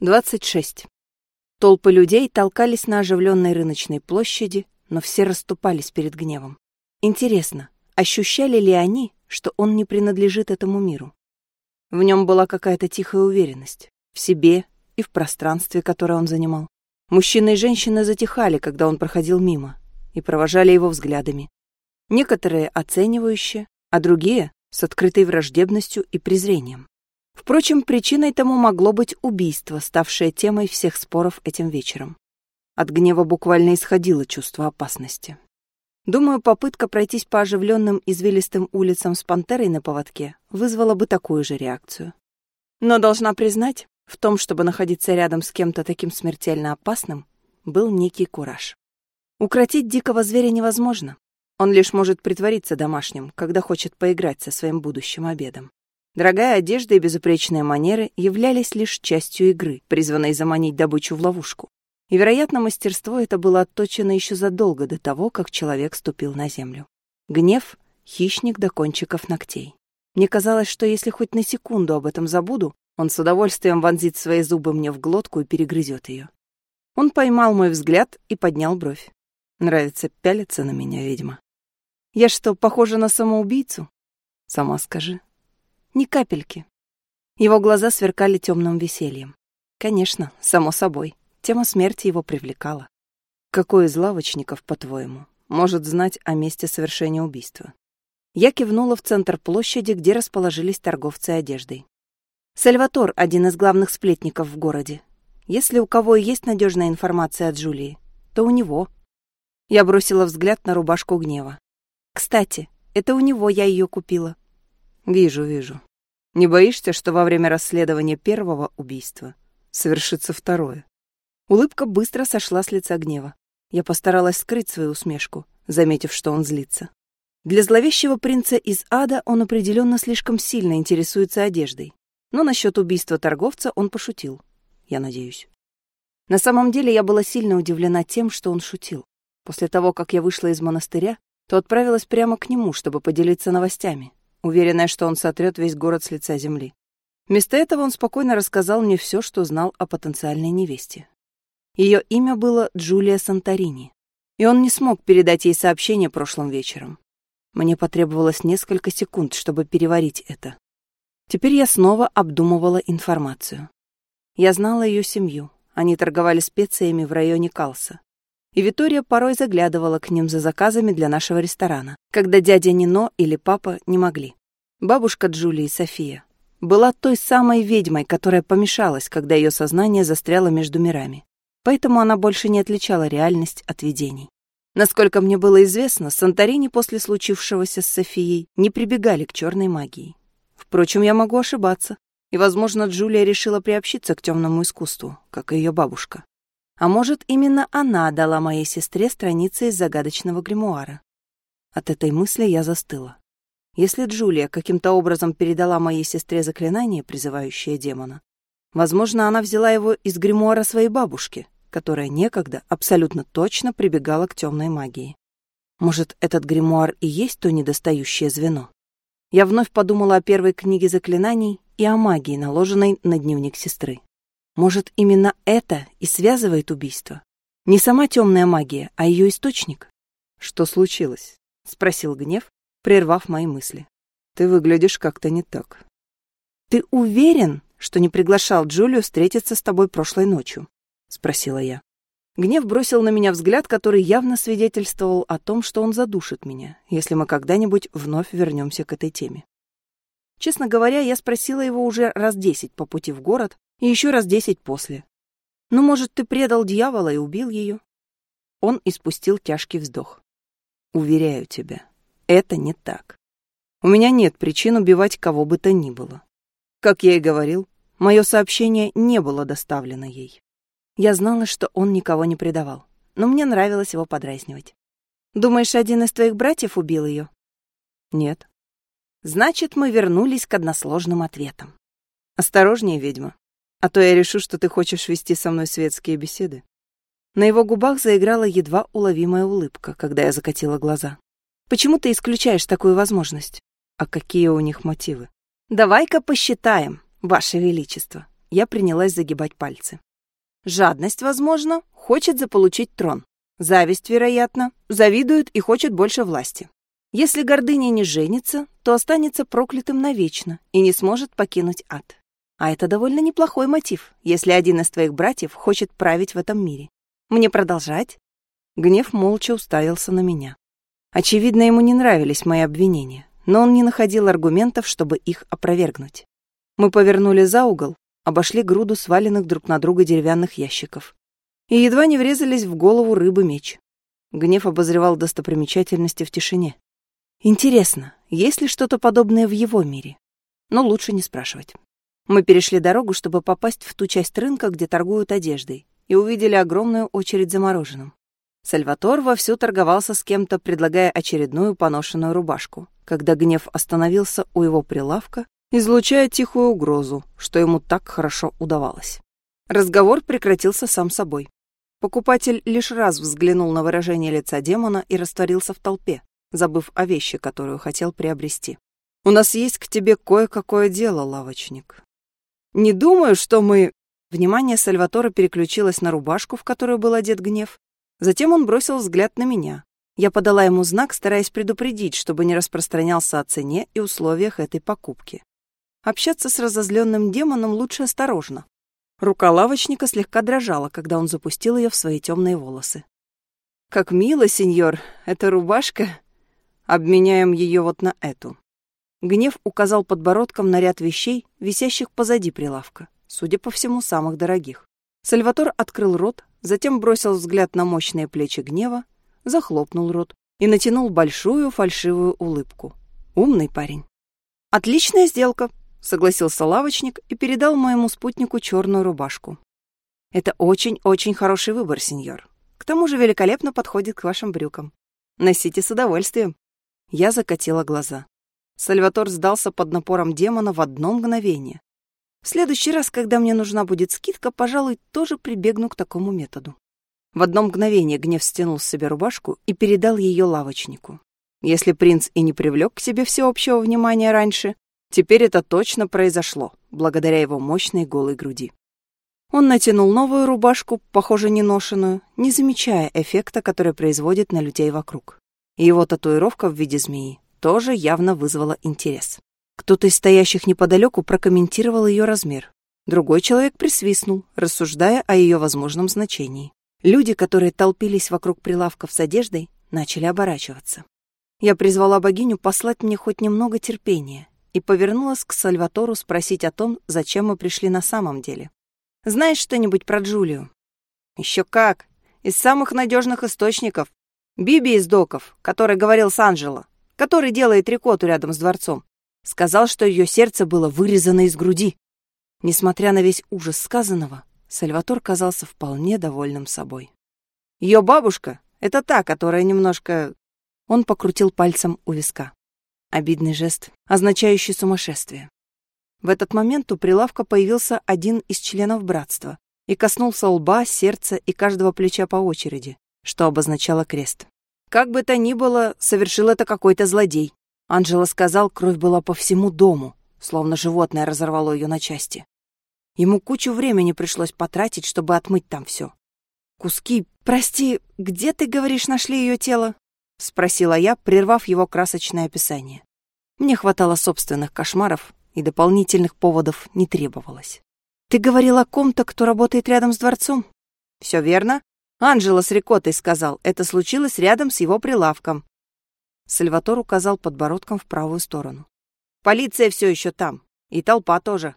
26. Толпы людей толкались на оживленной рыночной площади, но все расступались перед гневом. Интересно, ощущали ли они, что он не принадлежит этому миру? В нем была какая-то тихая уверенность в себе и в пространстве, которое он занимал. Мужчины и женщины затихали, когда он проходил мимо, и провожали его взглядами. Некоторые оценивающе, а другие с открытой враждебностью и презрением. Впрочем, причиной тому могло быть убийство, ставшее темой всех споров этим вечером. От гнева буквально исходило чувство опасности. Думаю, попытка пройтись по оживленным извилистым улицам с пантерой на поводке вызвала бы такую же реакцию. Но должна признать, в том, чтобы находиться рядом с кем-то таким смертельно опасным, был некий кураж. Укротить дикого зверя невозможно. Он лишь может притвориться домашним, когда хочет поиграть со своим будущим обедом. Дорогая одежда и безупречные манеры являлись лишь частью игры, призванной заманить добычу в ловушку. И, вероятно, мастерство это было отточено еще задолго до того, как человек ступил на землю. Гнев — хищник до кончиков ногтей. Мне казалось, что если хоть на секунду об этом забуду, он с удовольствием вонзит свои зубы мне в глотку и перегрызет ее. Он поймал мой взгляд и поднял бровь. Нравится пялиться на меня, ведьма. Я что, похожа на самоубийцу? Сама скажи. Ни капельки. Его глаза сверкали темным весельем. Конечно, само собой. Тема смерти его привлекала. Какой из лавочников, по-твоему, может знать о месте совершения убийства? Я кивнула в центр площади, где расположились торговцы одеждой. Сальватор — один из главных сплетников в городе. Если у кого есть надежная информация от Джулии, то у него. Я бросила взгляд на рубашку гнева. Кстати, это у него я ее купила. Вижу, вижу. Не боишься, что во время расследования первого убийства совершится второе? Улыбка быстро сошла с лица гнева. Я постаралась скрыть свою усмешку, заметив, что он злится. Для зловещего принца из ада он определенно слишком сильно интересуется одеждой. Но насчет убийства торговца он пошутил. Я надеюсь. На самом деле я была сильно удивлена тем, что он шутил. После того, как я вышла из монастыря, то отправилась прямо к нему, чтобы поделиться новостями уверенная, что он сотрет весь город с лица земли. Вместо этого он спокойно рассказал мне все, что знал о потенциальной невесте. Ее имя было Джулия Санторини, и он не смог передать ей сообщение прошлым вечером. Мне потребовалось несколько секунд, чтобы переварить это. Теперь я снова обдумывала информацию. Я знала ее семью. Они торговали специями в районе Калса. И Витория порой заглядывала к ним за заказами для нашего ресторана, когда дядя Нино или папа не могли. Бабушка Джулии, София, была той самой ведьмой, которая помешалась, когда ее сознание застряло между мирами. Поэтому она больше не отличала реальность от видений. Насколько мне было известно, Санторини после случившегося с Софией не прибегали к черной магии. Впрочем, я могу ошибаться. И, возможно, Джулия решила приобщиться к темному искусству, как и ее бабушка. А может, именно она дала моей сестре страницы из загадочного гримуара. От этой мысли я застыла. Если Джулия каким-то образом передала моей сестре заклинание, призывающее демона, возможно, она взяла его из гримуара своей бабушки, которая некогда абсолютно точно прибегала к темной магии. Может, этот гримуар и есть то недостающее звено? Я вновь подумала о первой книге заклинаний и о магии, наложенной на дневник сестры. Может, именно это и связывает убийство? Не сама темная магия, а ее источник? Что случилось? Спросил гнев, прервав мои мысли. Ты выглядишь как-то не так. Ты уверен, что не приглашал Джулию встретиться с тобой прошлой ночью? Спросила я. Гнев бросил на меня взгляд, который явно свидетельствовал о том, что он задушит меня, если мы когда-нибудь вновь вернемся к этой теме. Честно говоря, я спросила его уже раз десять по пути в город и еще раз десять после. «Ну, может, ты предал дьявола и убил ее?» Он испустил тяжкий вздох. «Уверяю тебя, это не так. У меня нет причин убивать кого бы то ни было. Как я и говорил, мое сообщение не было доставлено ей. Я знала, что он никого не предавал, но мне нравилось его подразнивать. «Думаешь, один из твоих братьев убил ее?» «Нет». «Значит, мы вернулись к односложным ответам». «Осторожнее, ведьма, а то я решу, что ты хочешь вести со мной светские беседы». На его губах заиграла едва уловимая улыбка, когда я закатила глаза. Почему ты исключаешь такую возможность? А какие у них мотивы? Давай-ка посчитаем, Ваше Величество. Я принялась загибать пальцы. Жадность, возможно, хочет заполучить трон. Зависть, вероятно, завидует и хочет больше власти. Если гордыня не женится, то останется проклятым навечно и не сможет покинуть ад. А это довольно неплохой мотив, если один из твоих братьев хочет править в этом мире. Мне продолжать? Гнев молча уставился на меня. Очевидно, ему не нравились мои обвинения, но он не находил аргументов, чтобы их опровергнуть. Мы повернули за угол, обошли груду сваленных друг на друга деревянных ящиков и едва не врезались в голову рыбы меч. Гнев обозревал достопримечательности в тишине. Интересно, есть ли что-то подобное в его мире? Но лучше не спрашивать. Мы перешли дорогу, чтобы попасть в ту часть рынка, где торгуют одеждой, и увидели огромную очередь за мороженым. Сальватор вовсю торговался с кем-то, предлагая очередную поношенную рубашку, когда гнев остановился у его прилавка, излучая тихую угрозу, что ему так хорошо удавалось. Разговор прекратился сам собой. Покупатель лишь раз взглянул на выражение лица демона и растворился в толпе, забыв о вещи, которую хотел приобрести. «У нас есть к тебе кое-какое дело, лавочник». «Не думаю, что мы...» Внимание Сальватора переключилось на рубашку, в которую был одет гнев, Затем он бросил взгляд на меня. Я подала ему знак, стараясь предупредить, чтобы не распространялся о цене и условиях этой покупки. Общаться с разозленным демоном лучше осторожно. Рука лавочника слегка дрожала, когда он запустил ее в свои темные волосы. «Как мило, сеньор, эта рубашка. Обменяем ее вот на эту». Гнев указал подбородком на ряд вещей, висящих позади прилавка, судя по всему, самых дорогих. Сальватор открыл рот, затем бросил взгляд на мощные плечи гнева, захлопнул рот и натянул большую фальшивую улыбку. Умный парень. «Отличная сделка», — согласился лавочник и передал моему спутнику черную рубашку. «Это очень-очень хороший выбор, сеньор. К тому же великолепно подходит к вашим брюкам. Носите с удовольствием». Я закатила глаза. Сальватор сдался под напором демона в одно мгновение. В следующий раз, когда мне нужна будет скидка, пожалуй, тоже прибегну к такому методу. В одно мгновение гнев стянул с себя рубашку и передал ее лавочнику. Если принц и не привлек к себе всеобщего внимания раньше, теперь это точно произошло, благодаря его мощной голой груди. Он натянул новую рубашку, похоже, неношенную, не замечая эффекта, который производит на людей вокруг. Его татуировка в виде змеи тоже явно вызвала интерес. Кто-то из стоящих неподалеку прокомментировал ее размер. Другой человек присвистнул, рассуждая о ее возможном значении. Люди, которые толпились вокруг прилавков с одеждой, начали оборачиваться. Я призвала богиню послать мне хоть немного терпения и повернулась к Сальватору спросить о том, зачем мы пришли на самом деле. «Знаешь что-нибудь про Джулию?» «Еще как! Из самых надежных источников. Биби из доков, который говорил с Анджело, который делает рикоту рядом с дворцом. Сказал, что ее сердце было вырезано из груди. Несмотря на весь ужас сказанного, Сальватор казался вполне довольным собой. Ее бабушка — это та, которая немножко... Он покрутил пальцем у виска. Обидный жест, означающий сумасшествие. В этот момент у прилавка появился один из членов братства и коснулся лба, сердца и каждого плеча по очереди, что обозначало крест. Как бы то ни было, совершил это какой-то злодей. Анджело сказал, кровь была по всему дому, словно животное разорвало ее на части. Ему кучу времени пришлось потратить, чтобы отмыть там все. Куски... Прости, где, ты говоришь, нашли ее тело? Спросила я, прервав его красочное описание. Мне хватало собственных кошмаров, и дополнительных поводов не требовалось. Ты говорил о ком-то, кто работает рядом с дворцом? Все верно. Анджело с Рикотой сказал, это случилось рядом с его прилавком. Сальватор указал подбородком в правую сторону. «Полиция все еще там. И толпа тоже.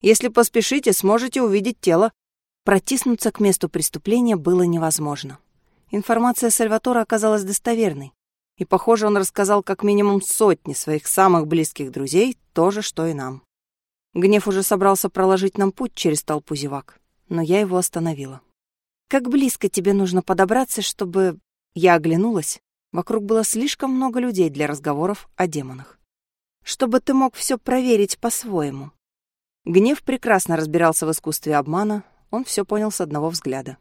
Если поспешите, сможете увидеть тело». Протиснуться к месту преступления было невозможно. Информация Сальватора оказалась достоверной. И, похоже, он рассказал как минимум сотни своих самых близких друзей то же, что и нам. Гнев уже собрался проложить нам путь через толпу зевак, но я его остановила. «Как близко тебе нужно подобраться, чтобы...» Я оглянулась Вокруг было слишком много людей для разговоров о демонах. Чтобы ты мог все проверить по-своему. Гнев прекрасно разбирался в искусстве обмана, он все понял с одного взгляда.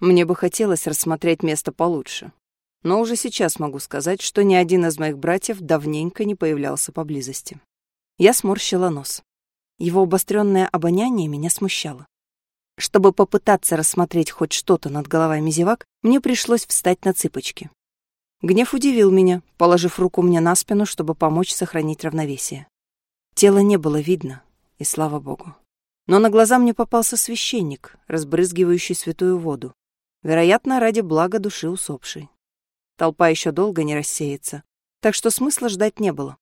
Мне бы хотелось рассмотреть место получше. Но уже сейчас могу сказать, что ни один из моих братьев давненько не появлялся поблизости. Я сморщила нос. Его обостренное обоняние меня смущало. Чтобы попытаться рассмотреть хоть что-то над головами зевак, мне пришлось встать на цыпочки. Гнев удивил меня, положив руку мне на спину, чтобы помочь сохранить равновесие. Тела не было видно, и слава богу. Но на глаза мне попался священник, разбрызгивающий святую воду. Вероятно, ради блага души усопшей. Толпа еще долго не рассеется, так что смысла ждать не было.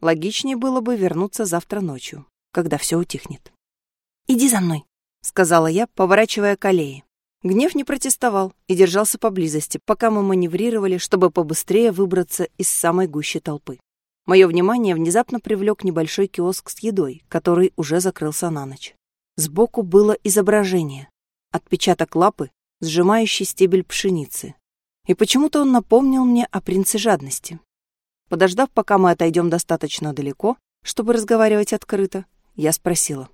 Логичнее было бы вернуться завтра ночью, когда все утихнет. «Иди за мной», — сказала я, поворачивая к аллее. Гнев не протестовал и держался поблизости, пока мы маневрировали, чтобы побыстрее выбраться из самой гущи толпы. Мое внимание внезапно привлек небольшой киоск с едой, который уже закрылся на ночь. Сбоку было изображение. Отпечаток лапы, сжимающий стебель пшеницы. И почему-то он напомнил мне о принце жадности. Подождав, пока мы отойдем достаточно далеко, чтобы разговаривать открыто, я спросила.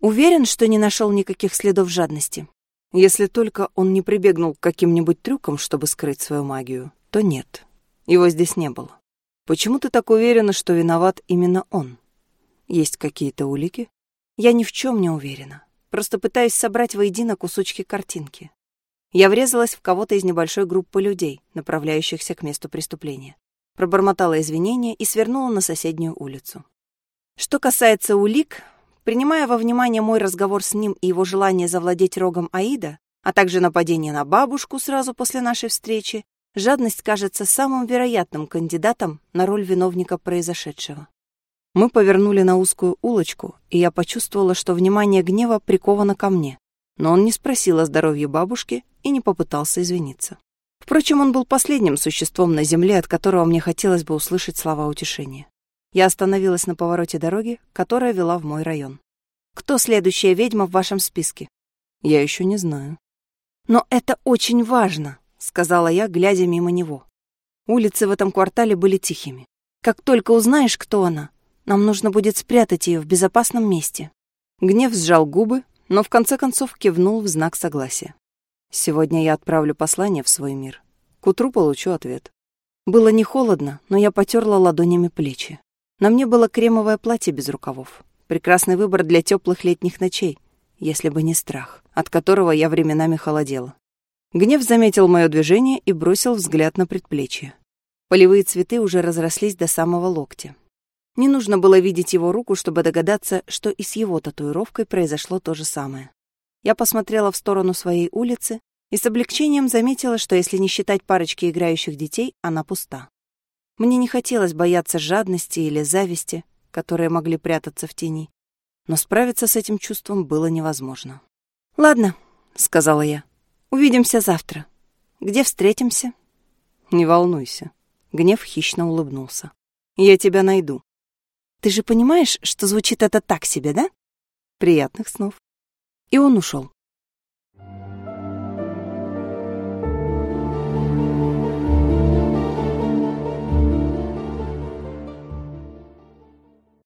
«Уверен, что не нашел никаких следов жадности?» Если только он не прибегнул к каким-нибудь трюкам, чтобы скрыть свою магию, то нет. Его здесь не было. Почему ты так уверена, что виноват именно он? Есть какие-то улики? Я ни в чем не уверена. Просто пытаюсь собрать воедино кусочки картинки. Я врезалась в кого-то из небольшой группы людей, направляющихся к месту преступления. Пробормотала извинения и свернула на соседнюю улицу. Что касается улик, Принимая во внимание мой разговор с ним и его желание завладеть рогом Аида, а также нападение на бабушку сразу после нашей встречи, жадность кажется самым вероятным кандидатом на роль виновника произошедшего. Мы повернули на узкую улочку, и я почувствовала, что внимание гнева приковано ко мне. Но он не спросил о здоровье бабушки и не попытался извиниться. Впрочем, он был последним существом на земле, от которого мне хотелось бы услышать слова утешения. Я остановилась на повороте дороги, которая вела в мой район. «Кто следующая ведьма в вашем списке?» «Я еще не знаю». «Но это очень важно», — сказала я, глядя мимо него. Улицы в этом квартале были тихими. «Как только узнаешь, кто она, нам нужно будет спрятать ее в безопасном месте». Гнев сжал губы, но в конце концов кивнул в знак согласия. «Сегодня я отправлю послание в свой мир. К утру получу ответ». Было не холодно, но я потерла ладонями плечи. На мне было кремовое платье без рукавов. Прекрасный выбор для теплых летних ночей, если бы не страх, от которого я временами холодела. Гнев заметил мое движение и бросил взгляд на предплечье. Полевые цветы уже разрослись до самого локтя. Не нужно было видеть его руку, чтобы догадаться, что и с его татуировкой произошло то же самое. Я посмотрела в сторону своей улицы и с облегчением заметила, что если не считать парочки играющих детей, она пуста. Мне не хотелось бояться жадности или зависти, которые могли прятаться в тени, но справиться с этим чувством было невозможно. «Ладно», — сказала я, — «увидимся завтра. Где встретимся?» «Не волнуйся», — гнев хищно улыбнулся. «Я тебя найду». «Ты же понимаешь, что звучит это так себе, да?» «Приятных снов». И он ушел.